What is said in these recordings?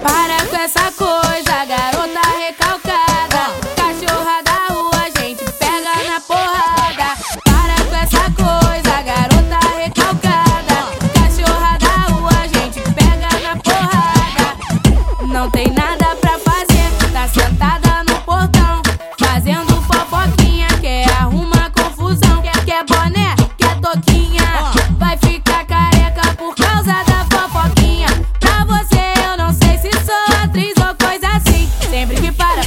Para com essa coisa, garota recalcada. Cachorra da rua, a gente pega na porrada. Para com essa coisa, garota recalcada. Cachorra da rua, a gente pega na porrada. Não tem nada pra fazer, tá sentada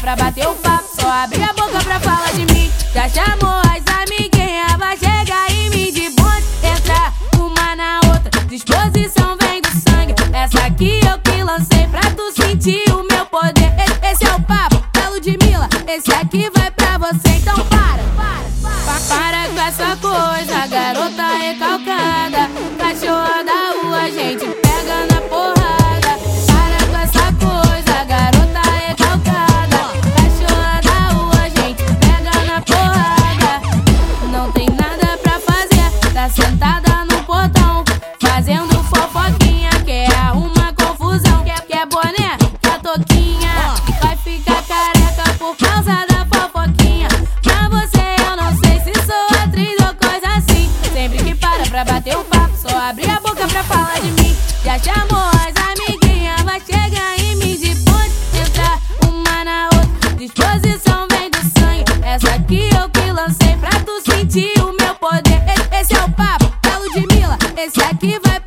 pra bater o papo. Só abrir a boca pra falar de mim. Já chamou as amiguinhas, vai chegar e me de bonde. Entrar uma na outra, disposição vem do sangue. Essa aqui eu que lancei pra tu sentir o meu poder. Esse é o papo da Ludmilla, esse aqui vai pra você. Então para, para, para, para com essa coisa. tá sentada no portão, fazendo fofoquinha. Quer arrumar confusão, quer, quer boné, quer toquinha. Vai ficar careca por causa da fofoquinha. Pra você eu não sei se sou atriz ou coisa assim. Sempre que para pra bater o papo, só abrir a boca pra falar de mim. Já chamou Aqui vai